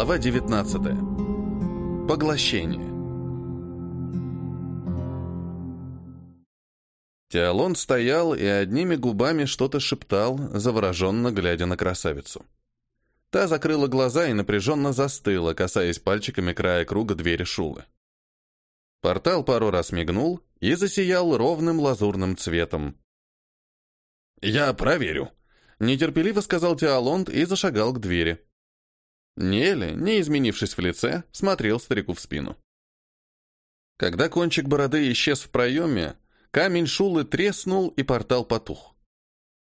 Глава 19. Поглощение. Теолон стоял и одними губами что-то шептал, завороженно глядя на красавицу. Та закрыла глаза и напряженно застыла, касаясь пальчиками края круга двери Шулы. Портал пару раз мигнул и засиял ровным лазурным цветом. «Я проверю», — нетерпеливо сказал Теолонд и зашагал к двери. Нелли, не изменившись в лице, смотрел старику в спину. Когда кончик бороды исчез в проеме, камень Шулы треснул, и портал потух.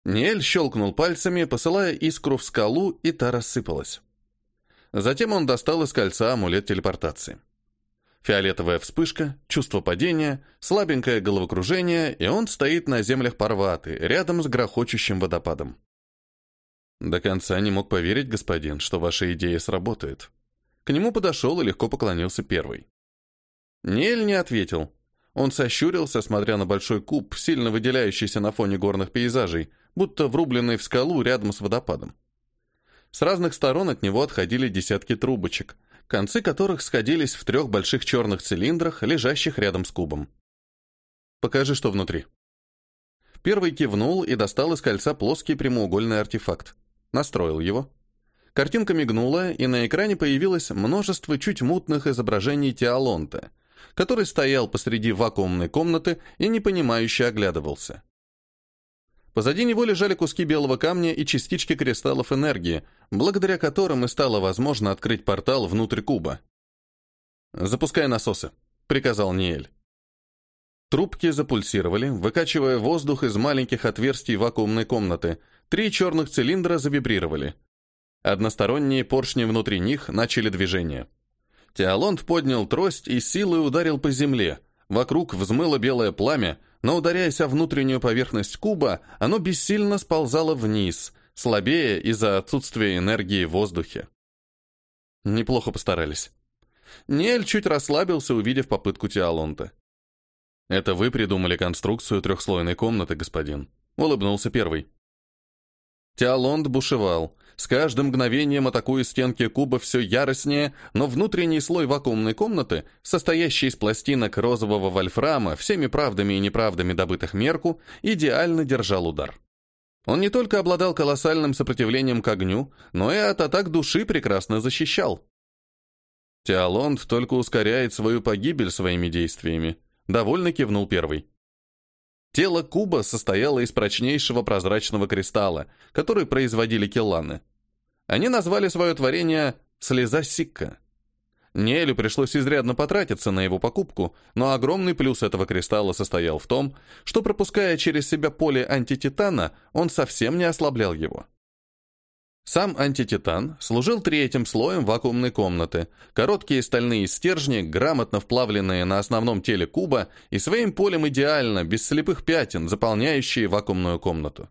Нель щелкнул пальцами, посылая искру в скалу, и та рассыпалась. Затем он достал из кольца амулет телепортации. Фиолетовая вспышка, чувство падения, слабенькое головокружение, и он стоит на землях Парваты, рядом с грохочущим водопадом. До конца не мог поверить, господин, что ваша идея сработает. К нему подошел и легко поклонился первый. Нель не ответил. Он сощурился, смотря на большой куб, сильно выделяющийся на фоне горных пейзажей, будто врубленный в скалу рядом с водопадом. С разных сторон от него отходили десятки трубочек, концы которых сходились в трех больших черных цилиндрах, лежащих рядом с кубом. «Покажи, что внутри». Первый кивнул и достал из кольца плоский прямоугольный артефакт настроил его. Картинка мигнула, и на экране появилось множество чуть мутных изображений Теолонта, который стоял посреди вакуумной комнаты и непонимающе оглядывался. Позади него лежали куски белого камня и частички кристаллов энергии, благодаря которым и стало возможно открыть портал внутрь куба. «Запускай насосы», — приказал Ниэль. Трубки запульсировали, выкачивая воздух из маленьких отверстий вакуумной комнаты — Три черных цилиндра завибрировали. Односторонние поршни внутри них начали движение. Теолонд поднял трость и силой ударил по земле. Вокруг взмыло белое пламя, но, ударяясь о внутреннюю поверхность куба, оно бессильно сползало вниз, слабее из-за отсутствия энергии в воздухе. Неплохо постарались. Нель чуть расслабился, увидев попытку Теолонта. «Это вы придумали конструкцию трехслойной комнаты, господин», — улыбнулся первый. Теолонд бушевал, с каждым мгновением атакуя стенки куба все яростнее, но внутренний слой вакуумной комнаты, состоящий из пластинок розового вольфрама, всеми правдами и неправдами добытых мерку, идеально держал удар. Он не только обладал колоссальным сопротивлением к огню, но и от атак души прекрасно защищал. Теолонд только ускоряет свою погибель своими действиями. Довольно кивнул первый. Тело куба состояло из прочнейшего прозрачного кристалла, который производили келланы. Они назвали свое творение «слеза Сикка». Нелю пришлось изрядно потратиться на его покупку, но огромный плюс этого кристалла состоял в том, что пропуская через себя поле антититана, он совсем не ослаблял его. Сам антититан служил третьим слоем вакуумной комнаты. Короткие стальные стержни, грамотно вплавленные на основном теле куба и своим полем идеально, без слепых пятен, заполняющие вакуумную комнату.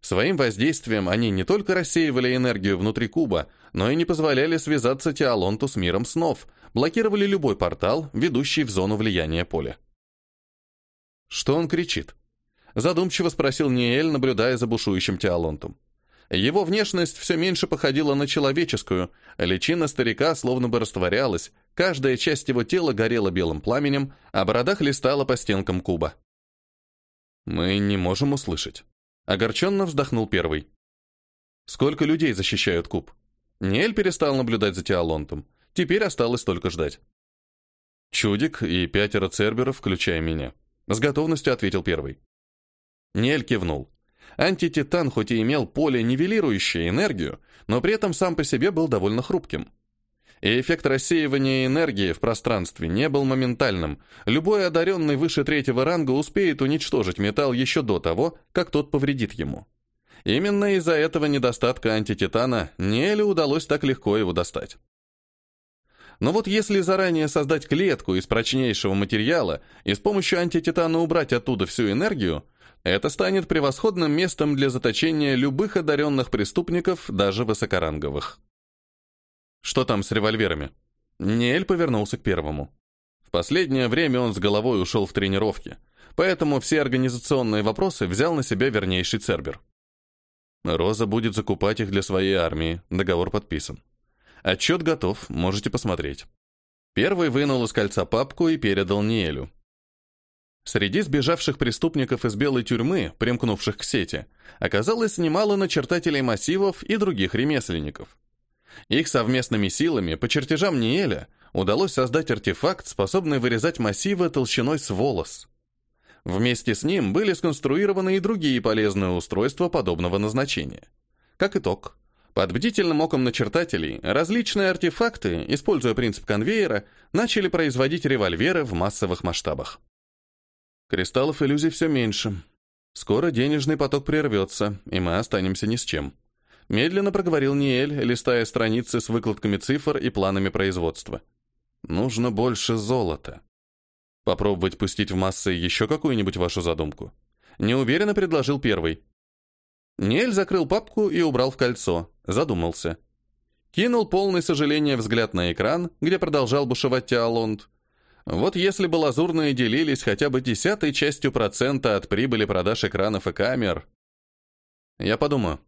Своим воздействием они не только рассеивали энергию внутри куба, но и не позволяли связаться Теолонту с миром снов, блокировали любой портал, ведущий в зону влияния поля. Что он кричит? Задумчиво спросил Ниэль, наблюдая за бушующим Теолонтом. Его внешность все меньше походила на человеческую, личина старика словно бы растворялась, каждая часть его тела горела белым пламенем, а борода хлестала по стенкам куба. «Мы не можем услышать». Огорченно вздохнул первый. «Сколько людей защищают куб?» Нель перестал наблюдать за Теолонтом. Теперь осталось только ждать. «Чудик и пятеро церберов, включая меня», — с готовностью ответил первый. Нель кивнул. Антититан хоть и имел поле, нивелирующее энергию, но при этом сам по себе был довольно хрупким. И эффект рассеивания энергии в пространстве не был моментальным. Любой одаренный выше третьего ранга успеет уничтожить металл еще до того, как тот повредит ему. Именно из-за этого недостатка антититана Неле удалось так легко его достать. Но вот если заранее создать клетку из прочнейшего материала и с помощью антититана убрать оттуда всю энергию, это станет превосходным местом для заточения любых одаренных преступников, даже высокоранговых. Что там с револьверами? Ниэль повернулся к первому. В последнее время он с головой ушел в тренировки, поэтому все организационные вопросы взял на себя вернейший Цербер. Роза будет закупать их для своей армии, договор подписан. Отчет готов, можете посмотреть. Первый вынул из кольца папку и передал Ниэлю. Среди сбежавших преступников из белой тюрьмы, примкнувших к сети, оказалось немало начертателей массивов и других ремесленников. Их совместными силами, по чертежам Ниэля, удалось создать артефакт, способный вырезать массивы толщиной с волос. Вместе с ним были сконструированы и другие полезные устройства подобного назначения. Как итог, под бдительным оком начертателей различные артефакты, используя принцип конвейера, начали производить револьверы в массовых масштабах. Кристаллов иллюзий все меньше. Скоро денежный поток прервется, и мы останемся ни с чем. Медленно проговорил Ниэль, листая страницы с выкладками цифр и планами производства. Нужно больше золота. Попробовать пустить в массы еще какую-нибудь вашу задумку? Неуверенно предложил первый. Ниэль закрыл папку и убрал в кольцо, задумался. Кинул полный сожаления взгляд на экран, где продолжал бушевать Теолонд, вот если бы лазурные делились хотя бы десятой частью процента от прибыли продаж экранов и камер... Я подумаю.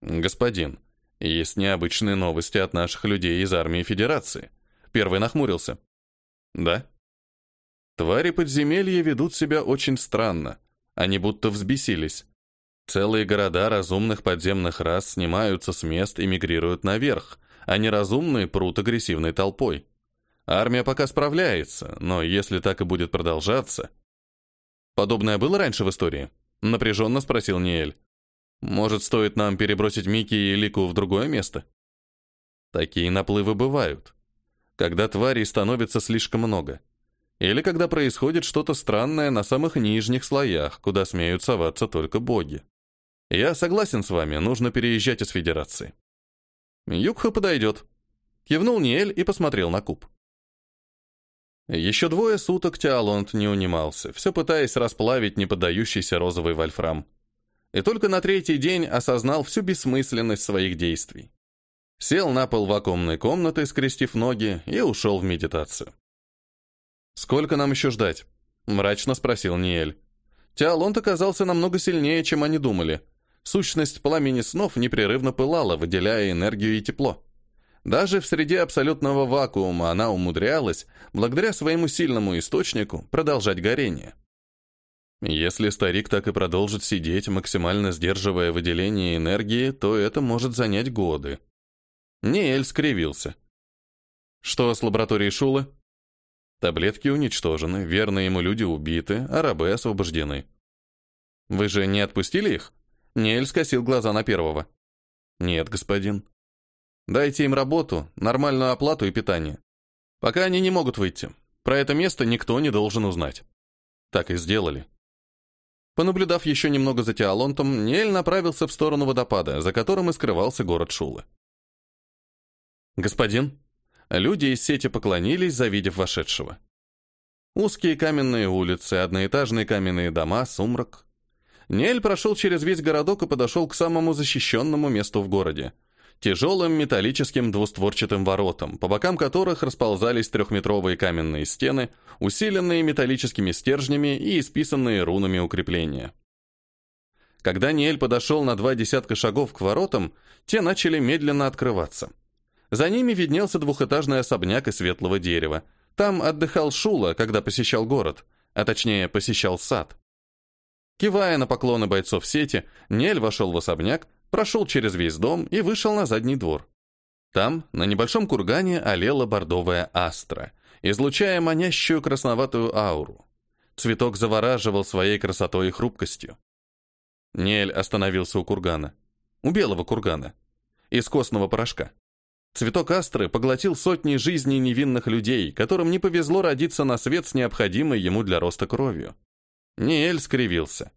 Господин, есть необычные новости от наших людей из армии Федерации. Первый нахмурился. Да? Твари подземелья ведут себя очень странно. Они будто взбесились. Целые города разумных подземных рас снимаются с мест и мигрируют наверх, а неразумные прут агрессивной толпой. Армия пока справляется, но если так и будет продолжаться... Подобное было раньше в истории? Напряженно спросил Ниэль. Может, стоит нам перебросить Микки и Лику в другое место? Такие наплывы бывают. Когда тварей становится слишком много. Или когда происходит что-то странное на самых нижних слоях, куда смеют соваться только боги. Я согласен с вами, нужно переезжать из Федерации. Юкха подойдет. Кивнул Ниэль и посмотрел на куб. Еще двое суток Теолонд не унимался, все пытаясь расплавить неподдающийся розовый вольфрам. И только на третий день осознал всю бессмысленность своих действий. Сел на пол вакуумной комнаты, скрестив ноги, и ушел в медитацию. «Сколько нам еще ждать?» — мрачно спросил Ниэль. Теолонд оказался намного сильнее, чем они думали. Сущность пламени снов непрерывно пылала, выделяя энергию и тепло. Даже в среде абсолютного вакуума она умудрялась, благодаря своему сильному источнику, продолжать горение. Если старик так и продолжит сидеть, максимально сдерживая выделение энергии, то это может занять годы. Ниэль скривился. Что с лабораторией Шулы? Таблетки уничтожены, верные ему люди убиты, а рабы освобождены. Вы же не отпустили их? Ниэль скосил глаза на первого. Нет, господин. Дайте им работу, нормальную оплату и питание. Пока они не могут выйти. Про это место никто не должен узнать. Так и сделали. Понаблюдав еще немного за Теолонтом, Ниэль направился в сторону водопада, за которым и скрывался город Шулы. «Господин?» Люди из сети поклонились, завидев вошедшего. Узкие каменные улицы, одноэтажные каменные дома, сумрак. Ниэль прошел через весь городок и подошел к самому защищенному месту в городе тяжелым металлическим двустворчатым воротам, по бокам которых расползались трехметровые каменные стены, усиленные металлическими стержнями и исписанные рунами укрепления. Когда Ниэль подошел на два десятка шагов к воротам, те начали медленно открываться. За ними виднелся двухэтажный особняк из светлого дерева. Там отдыхал Шула, когда посещал город, а точнее посещал сад. Кивая на поклоны бойцов сети, Нель вошел в особняк, прошел через весь дом и вышел на задний двор. Там, на небольшом кургане, олела бордовая астра, излучая манящую красноватую ауру. Цветок завораживал своей красотой и хрупкостью. Нель остановился у кургана. У белого кургана. Из костного порошка. Цветок астры поглотил сотни жизней невинных людей, которым не повезло родиться на свет с необходимой ему для роста кровью. Ниэль скривился.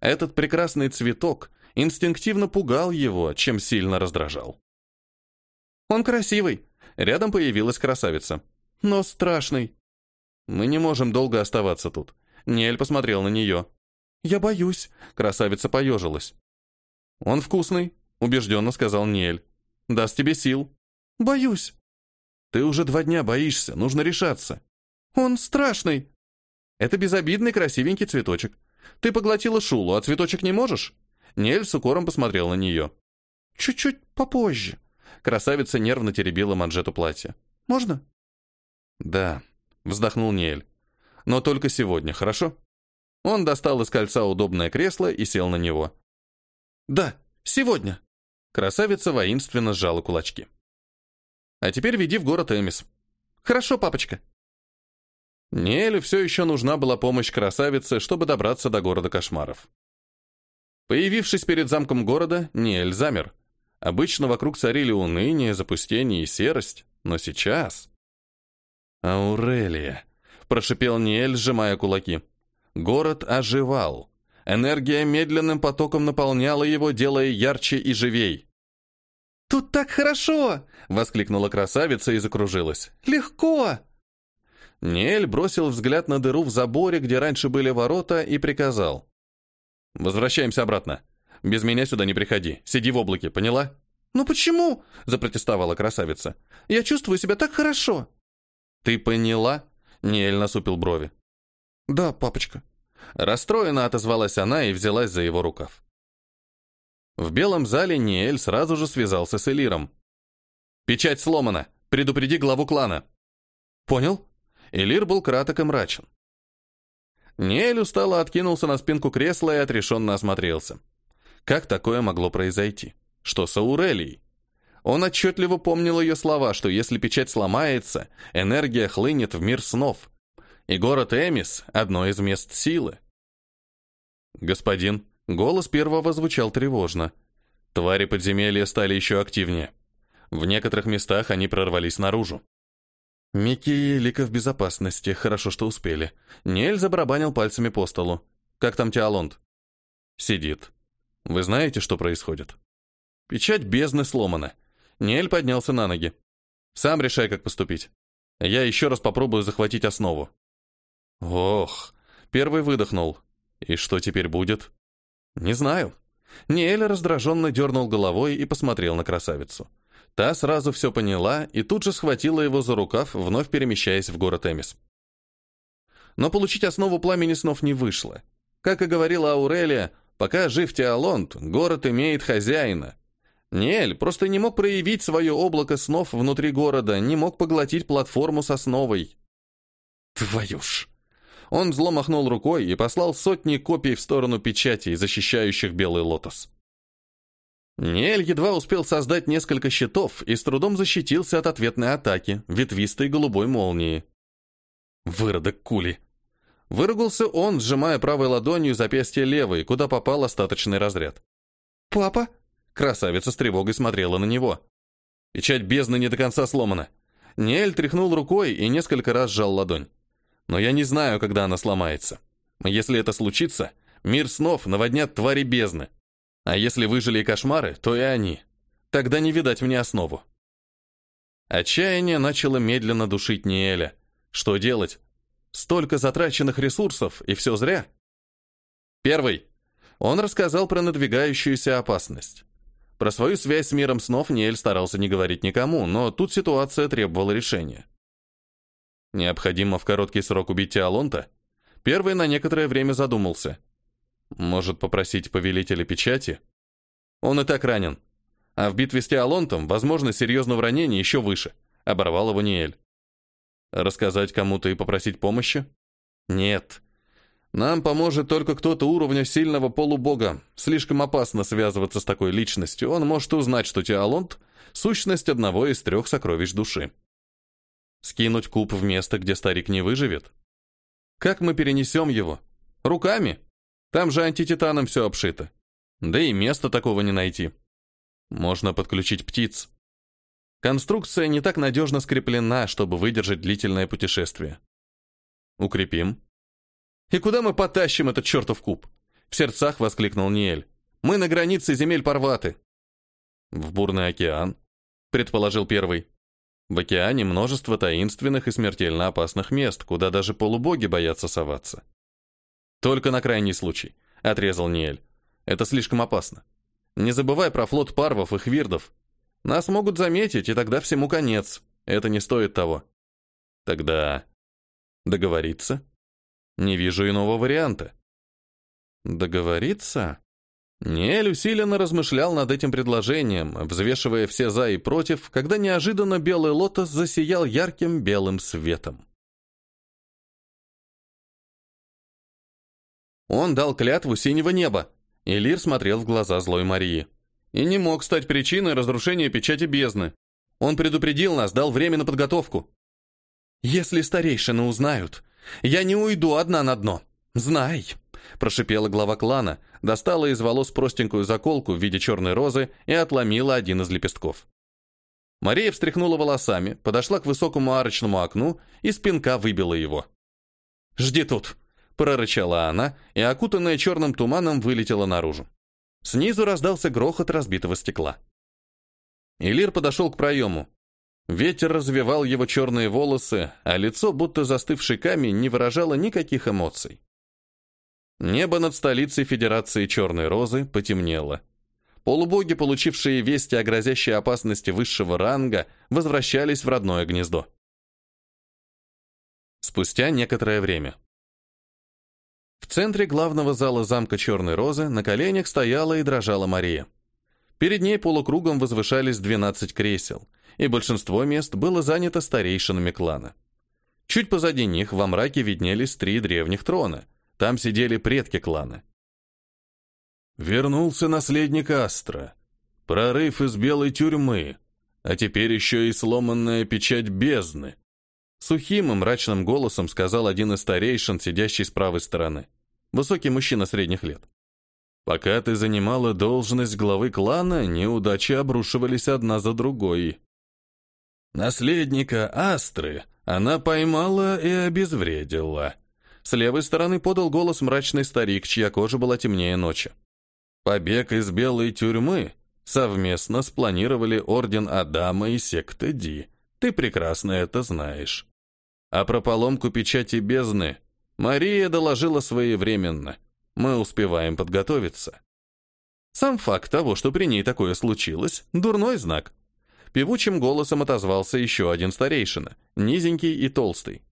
Этот прекрасный цветок инстинктивно пугал его, чем сильно раздражал. «Он красивый!» Рядом появилась красавица. «Но страшный!» «Мы не можем долго оставаться тут». Нель посмотрел на нее. «Я боюсь», — красавица поежилась. «Он вкусный», — убежденно сказал Нель. «Даст тебе сил». «Боюсь». «Ты уже два дня боишься, нужно решаться». «Он страшный». «Это безобидный красивенький цветочек. Ты поглотила шулу, а цветочек не можешь?» Нель с укором посмотрел на нее. «Чуть-чуть попозже», красавица нервно теребила манжету платья. «Можно?» «Да», — вздохнул Ниэль. «Но только сегодня, хорошо?» Он достал из кольца удобное кресло и сел на него. «Да, сегодня!» Красавица воинственно сжала кулачки. «А теперь веди в город Эмис». «Хорошо, папочка». Ниэлю все еще нужна была помощь красавицы, чтобы добраться до города кошмаров. Появившись перед замком города, Ниэль замер. Обычно вокруг царили уныние, запустение и серость, но сейчас... «Аурелия», — прошипел Ниэль, сжимая кулаки. Город оживал. Энергия медленным потоком наполняла его, делая ярче и живей. «Тут так хорошо!» — воскликнула красавица и закружилась. «Легко!» Ниэль бросил взгляд на дыру в заборе, где раньше были ворота, и приказал. «Возвращаемся обратно. Без меня сюда не приходи. Сиди в облаке, поняла?» «Ну почему?» — запротестовала красавица. «Я чувствую себя так хорошо». «Ты поняла?» — Ниэль насупил брови. «Да, папочка». Расстроенно отозвалась она и взялась за его рукав. В белом зале Ниэль сразу же связался с Элиром. «Печать сломана. Предупреди главу клана». «Понял?» Элир был краток и мрачен. Ниэль устало откинулся на спинку кресла и отрешенно осмотрелся. Как такое могло произойти? Что с Аурелией? Он отчетливо помнил ее слова, что если печать сломается, энергия хлынет в мир снов, и город Эмис — одно из мест силы. «Господин», голос первого звучал тревожно. Твари подземелья стали еще активнее. В некоторых местах они прорвались наружу. Микки и Лика в безопасности, хорошо, что успели. Нель забарабанил пальцами по столу. «Как там Теолонд?» «Сидит. Вы знаете, что происходит?» «Печать бездны сломана». Нель поднялся на ноги. «Сам решай, как поступить. Я еще раз попробую захватить основу». Ох, первый выдохнул. И что теперь будет? Не знаю. Ниэль раздраженно дернул головой и посмотрел на красавицу. Та сразу все поняла и тут же схватила его за рукав, вновь перемещаясь в город Эмис. Но получить основу пламени снов не вышло. Как и говорила Аурелия, пока жив Теолонт, город имеет хозяина. Ниэль просто не мог проявить свое облако снов внутри города, не мог поглотить платформу с основой. Твою ж! Он зло махнул рукой и послал сотни копий в сторону печатей, защищающих Белый Лотос. Ниэль едва успел создать несколько щитов и с трудом защитился от ответной атаки, ветвистой голубой молнии. Выродок кули. Выругался он, сжимая правой ладонью запястье левой, куда попал остаточный разряд. «Папа?» Красавица с тревогой смотрела на него. Печать бездны не до конца сломана. Ниэль тряхнул рукой и несколько раз сжал ладонь но я не знаю, когда она сломается. Если это случится, мир снов наводнят твари бездны. А если выжили и кошмары, то и они. Тогда не видать мне основу. Отчаяние начало медленно душить Ниэля. Что делать? Столько затраченных ресурсов, и все зря. Первый. Он рассказал про надвигающуюся опасность. Про свою связь с миром снов Ниэль старался не говорить никому, но тут ситуация требовала решения. Необходимо в короткий срок убить Теолонта? Первый на некоторое время задумался. Может попросить повелителя печати? Он и так ранен. А в битве с Теолонтом возможность серьезного ранения еще выше. Оборвал его Ниэль. Рассказать кому-то и попросить помощи? Нет. Нам поможет только кто-то уровня сильного полубога. Слишком опасно связываться с такой личностью. Он может узнать, что Теолонт — сущность одного из трех сокровищ души. Скинуть куб в место, где старик не выживет? Как мы перенесем его? Руками? Там же антититаном все обшито. Да и места такого не найти. Можно подключить птиц. Конструкция не так надежно скреплена, чтобы выдержать длительное путешествие. Укрепим. И куда мы потащим этот чертов куб? В сердцах воскликнул Ниэль. Мы на границе земель Парваты. В бурный океан, предположил первый. В океане множество таинственных и смертельно опасных мест, куда даже полубоги боятся соваться. «Только на крайний случай», — отрезал Ниэль. «Это слишком опасно. Не забывай про флот парвов и хвирдов. Нас могут заметить, и тогда всему конец. Это не стоит того». «Тогда...» «Договориться?» «Не вижу иного варианта». «Договориться?» Ниэль усиленно размышлял над этим предложением, взвешивая все «за» и «против», когда неожиданно белый лотос засиял ярким белым светом. Он дал клятву синего неба, и Лир смотрел в глаза злой Марии. И не мог стать причиной разрушения печати бездны. Он предупредил нас, дал время на подготовку. «Если старейшины узнают, я не уйду одна на дно. Знай!» Прошипела глава клана, достала из волос простенькую заколку в виде черной розы и отломила один из лепестков. Мария встряхнула волосами, подошла к высокому арочному окну и спинка выбила его. «Жди тут!» Прорычала она, и, окутанная черным туманом, вылетела наружу. Снизу раздался грохот разбитого стекла. Илир подошел к проему. Ветер развивал его черные волосы, а лицо, будто застывший камень, не выражало никаких эмоций. Небо над столицей Федерации Черной Розы потемнело. Полубоги, получившие вести о грозящей опасности высшего ранга, возвращались в родное гнездо. Спустя некоторое время. В центре главного зала замка Черной Розы на коленях стояла и дрожала Мария. Перед ней полукругом возвышались 12 кресел, и большинство мест было занято старейшинами клана. Чуть позади них во мраке виднелись три древних трона. Там сидели предки клана. Вернулся наследник Астра. Прорыв из белой тюрьмы. А теперь еще и сломанная печать бездны. Сухим и мрачным голосом сказал один из старейшин, сидящий с правой стороны. Высокий мужчина средних лет. «Пока ты занимала должность главы клана, неудачи обрушивались одна за другой. Наследника Астры она поймала и обезвредила». С левой стороны подал голос мрачный старик, чья кожа была темнее ночи. «Побег из белой тюрьмы совместно спланировали Орден Адама и секта Ди. Ты прекрасно это знаешь». А про поломку печати бездны Мария доложила своевременно. Мы успеваем подготовиться. Сам факт того, что при ней такое случилось, дурной знак. Певучим голосом отозвался еще один старейшина, низенький и толстый.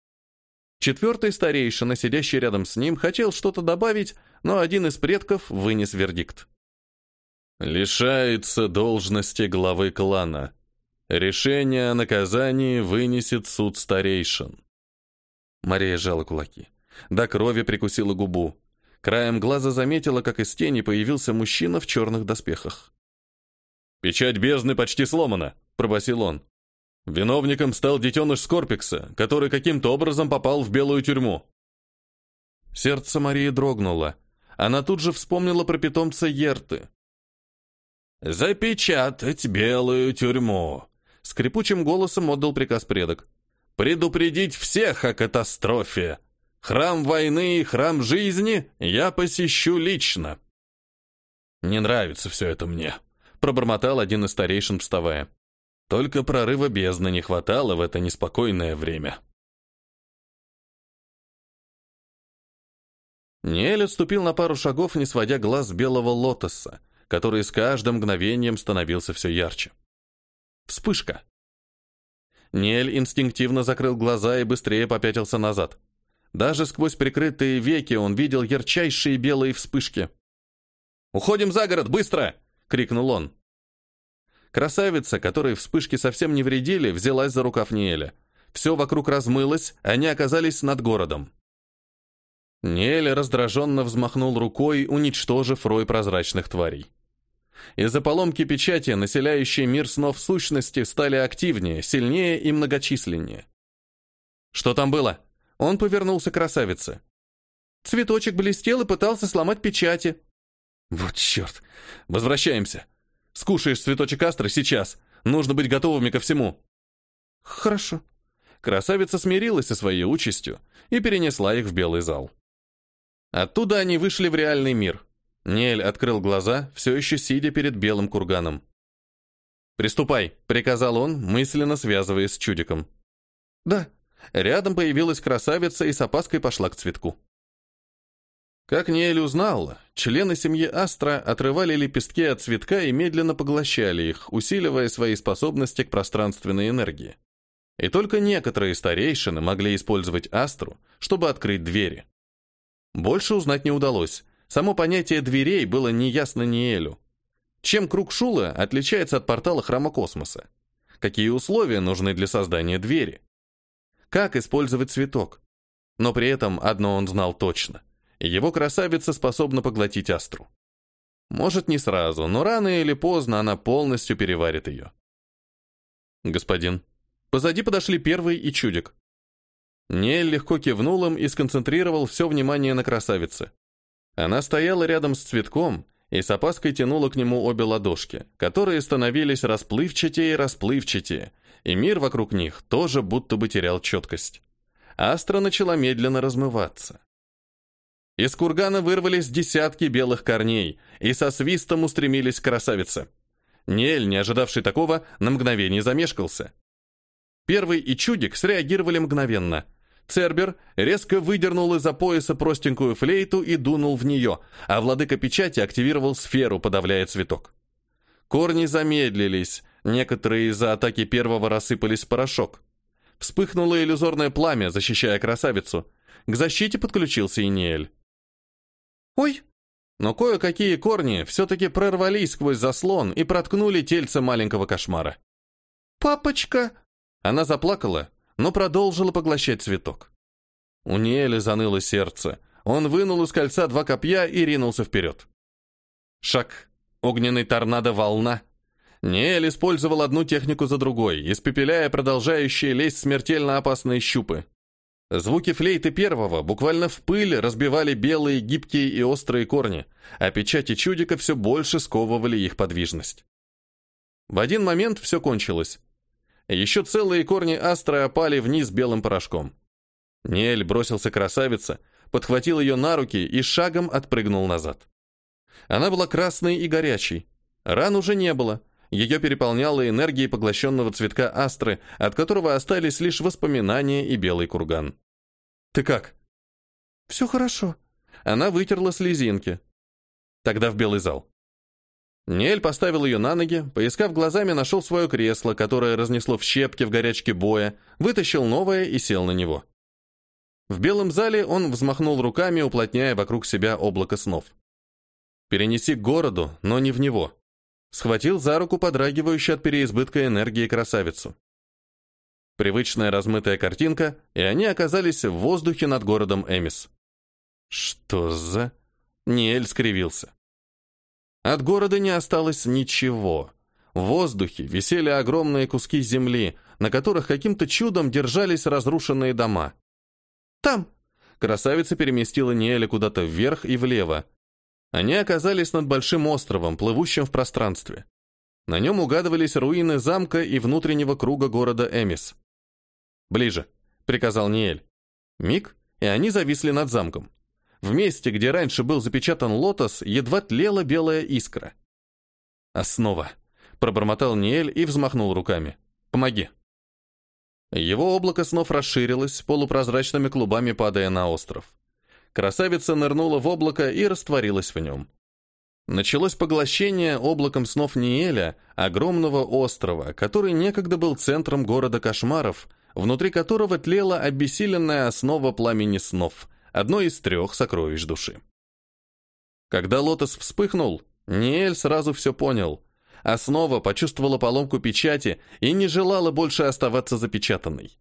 Четвертый старейшина, сидящий рядом с ним, хотел что-то добавить, но один из предков вынес вердикт. Лишается должности главы клана. Решение о наказании вынесет суд старейшин. Мария сжала кулаки. До крови прикусила губу. Краем глаза заметила, как из тени появился мужчина в черных доспехах. «Печать бездны почти сломана», — пробасил он. Виновником стал детеныш Скорпикса, который каким-то образом попал в белую тюрьму. Сердце Марии дрогнуло. Она тут же вспомнила про питомца Ерты. «Запечатать белую тюрьму», — скрипучим голосом отдал приказ предок предупредить всех о катастрофе. Храм войны и храм жизни я посещу лично. Не нравится все это мне, пробормотал один из старейшин, вставая. Только прорыва бездны не хватало в это неспокойное время. Ниэль отступил на пару шагов, не сводя глаз белого лотоса, который с каждым мгновением становился все ярче. Вспышка. Ниэль инстинктивно закрыл глаза и быстрее попятился назад. Даже сквозь прикрытые веки он видел ярчайшие белые вспышки. «Уходим за город, быстро!» — крикнул он. Красавица, которой вспышки совсем не вредили, взялась за рукав Ниэля. Все вокруг размылось, они оказались над городом. Ниэль раздраженно взмахнул рукой, уничтожив рой прозрачных тварей. Из-за поломки печати населяющие мир снов сущности стали активнее, сильнее и многочисленнее. «Что там было?» Он повернулся к красавице. Цветочек блестел и пытался сломать печати. «Вот черт! Возвращаемся! Скушаешь цветочек астры сейчас. Нужно быть готовыми ко всему». «Хорошо». Красавица смирилась со своей участью и перенесла их в белый зал. Оттуда они вышли в реальный мир. Нель открыл глаза, все еще сидя перед белым курганом. «Приступай», — приказал он, мысленно связываясь с чудиком. «Да». Рядом появилась красавица и с опаской пошла к цветку. Как Ниэль узнал, члены семьи Астра отрывали лепестки от цветка и медленно поглощали их, усиливая свои способности к пространственной энергии. И только некоторые старейшины могли использовать Астру, чтобы открыть двери. Больше узнать не удалось, Само понятие дверей было неясно Ниэлю. Чем круг Шула отличается от портала храма космоса? Какие условия нужны для создания двери? Как использовать цветок? Но при этом одно он знал точно. Его красавица способна поглотить астру. Может, не сразу, но рано или поздно она полностью переварит ее. «Господин, позади подошли первый и чудик». Нель легко кивнул им и сконцентрировал все внимание на красавице. Она стояла рядом с цветком и с опаской тянула к нему обе ладошки, которые становились расплывчатее и расплывчатее, и мир вокруг них тоже будто бы терял четкость. Астра начала медленно размываться. Из кургана вырвались десятки белых корней и со свистом устремились к красавице. Нель, не ожидавший такого, на мгновение замешкался. Первый и Чудик среагировали мгновенно. Цербер резко выдернул из-за пояса простенькую флейту и дунул в нее, а владыка печати активировал сферу, подавляя цветок. Корни замедлились, некоторые из-за атаки первого рассыпались в порошок. Вспыхнуло иллюзорное пламя, защищая красавицу. К защите подключился и Ниэль. «Ой!» Но кое-какие корни все-таки прорвались сквозь заслон и проткнули тельце маленького кошмара. «Папочка!» Она заплакала, но продолжила поглощать цветок. У Ниэля заныло сердце. Он вынул из кольца два копья и ринулся вперед. Шаг. Огненный торнадо-волна. Ниэль использовал одну технику за другой, испепеляя продолжающие лезть смертельно опасные щупы. Звуки флейты первого буквально в пыль разбивали белые, гибкие и острые корни, а печати чудика все больше сковывали их подвижность. В один момент все кончилось. Еще целые корни астры опали вниз белым порошком. Нель бросился красавица, подхватил ее на руки и шагом отпрыгнул назад. Она была красной и горячей. Ран уже не было. Ее переполняла энергией поглощенного цветка астры, от которого остались лишь воспоминания и белый курган. «Ты как?» «Все хорошо». Она вытерла слезинки. Тогда в белый зал. Нель поставил ее на ноги, поискав глазами, нашел свое кресло, которое разнесло в щепки в горячке боя, вытащил новое и сел на него. В белом зале он взмахнул руками, уплотняя вокруг себя облако снов. «Перенеси к городу, но не в него», схватил за руку подрагивающую от переизбытка энергии красавицу. Привычная размытая картинка, и они оказались в воздухе над городом Эмис. Что за... Ниэль скривился. От города не осталось ничего. В воздухе висели огромные куски земли, на которых каким-то чудом держались разрушенные дома. «Там!» Красавица переместила Ниэля куда-то вверх и влево, они оказались над большим островом, плывущим в пространстве. На нем угадывались руины замка и внутреннего круга города Эмис. «Ближе», — приказал Ниэль. Миг, и они зависли над замком. В месте, где раньше был запечатан лотос, едва тлела белая искра. «Основа», — пробормотал Ниэль и взмахнул руками. «Помоги». Его облако снов расширилось, полупрозрачными клубами падая на остров. Красавица нырнула в облако и растворилась в нем. Началось поглощение облаком снов Ниэля, огромного острова, который некогда был центром города кошмаров, внутри которого тлела обессиленная основа пламени снов, одно из трех сокровищ души. Когда лотос вспыхнул, Ниэль сразу все понял. Основа почувствовала поломку печати и не желала больше оставаться запечатанной.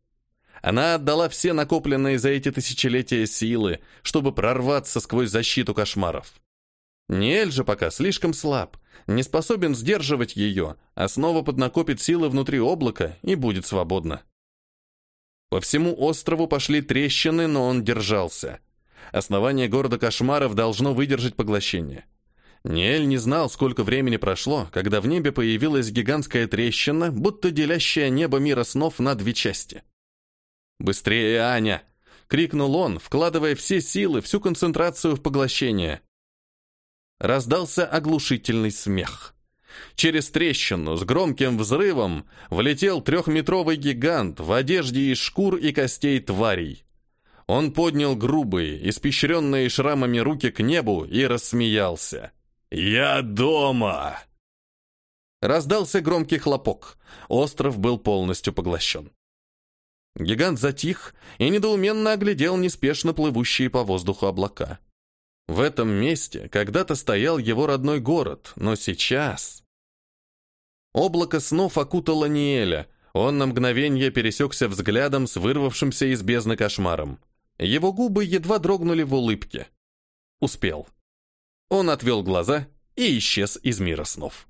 Она отдала все накопленные за эти тысячелетия силы, чтобы прорваться сквозь защиту кошмаров. Ниэль же пока слишком слаб, не способен сдерживать ее, а снова поднакопит силы внутри облака и будет свободно. По всему острову пошли трещины, но он держался. Основание города кошмаров должно выдержать поглощение. Ниэль не знал, сколько времени прошло, когда в небе появилась гигантская трещина, будто делящая небо мира снов на две части. «Быстрее, Аня!» — крикнул он, вкладывая все силы, всю концентрацию в поглощение. Раздался оглушительный смех. Через трещину с громким взрывом влетел трехметровый гигант в одежде из шкур и костей тварей. Он поднял грубые, испещренные шрамами руки к небу и рассмеялся. «Я дома!» Раздался громкий хлопок. Остров был полностью поглощен. Гигант затих и недоуменно оглядел неспешно плывущие по воздуху облака. В этом месте когда-то стоял его родной город, но сейчас... Облако снов окутало Ниэля. Он на мгновение пересекся взглядом с вырвавшимся из бездны кошмаром. Его губы едва дрогнули в улыбке. Успел. Он отвел глаза и исчез из мира снов.